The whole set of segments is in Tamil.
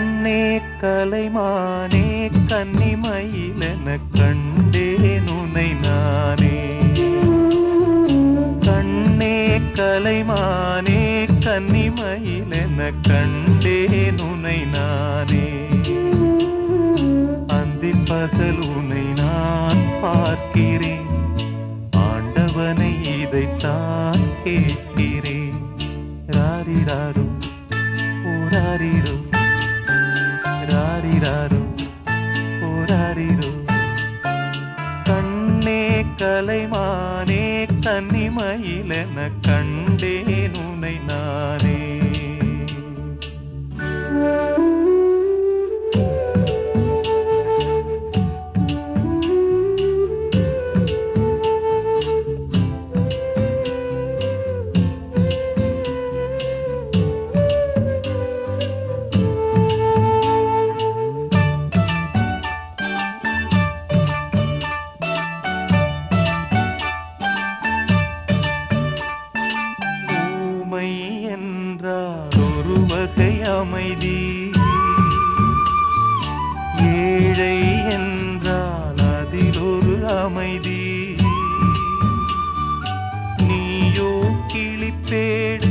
கண்ணே கலைமானே கன்னிமயிலென கண்டேன் உனை நானே. கண்ணே கலைமானே கன்னிமயிலென கண்டேன் உனை நானே. அந்தி பகல் உனை நான் பார்க்கிறேன். ஆண்டவனை இதைத்தான் கேட்கிறேன். ராரிராரு ராரிராரு ஓராரிரோ கண்ணே கலைமானே கன்னிமயிலென கண்டேன் உனை நானே. வாழ்க்கை அமைதி. ஏழை என்றால் அதில் ஒரு அமைதி. நீயோ கிளிப்பேடு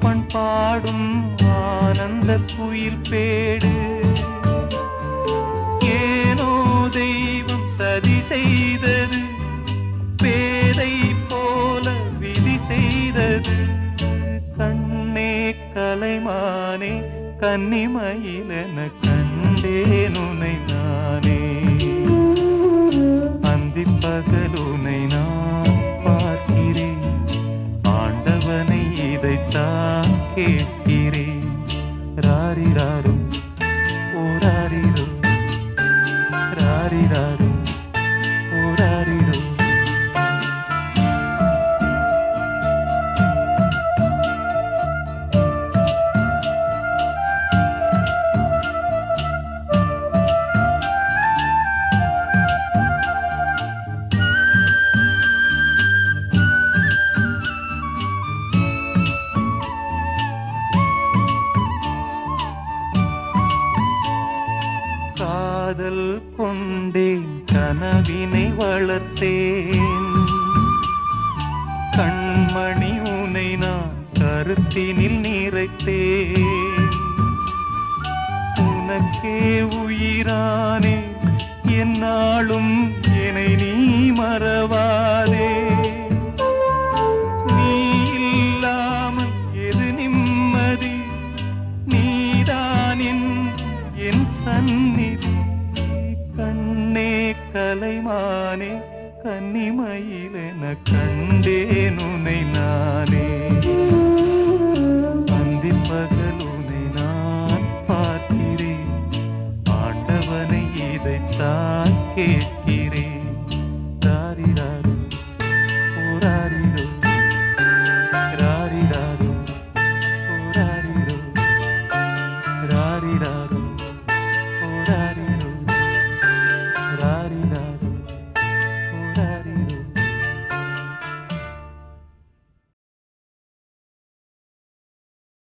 பண்பாடும் ஆனந்த குயில் பேடு ஏனோ தெய்வம் சதி செய்தது பேதை போல விதி செய்தது. கண்ணே கலைமானே கன்னிமயிலென கண்டேன் நானே. அந்தி பகலுனை நான் பார்க்கிறேன். ஆண்டவனை இதைத்தான் கேட்கிறேன். ராரிராரு ஓராரிரோ ராரிராரு கனவினை வளர்த்தேன். கண்மணி உனை நான் கருத்தினில் நிறைத்தேன். உனக்கே உயிரானே என்னாலும் என்னை நீ மறவாதே. நீ கலைமானே கன்னிமயிலென கண்டேன் உனை நானே.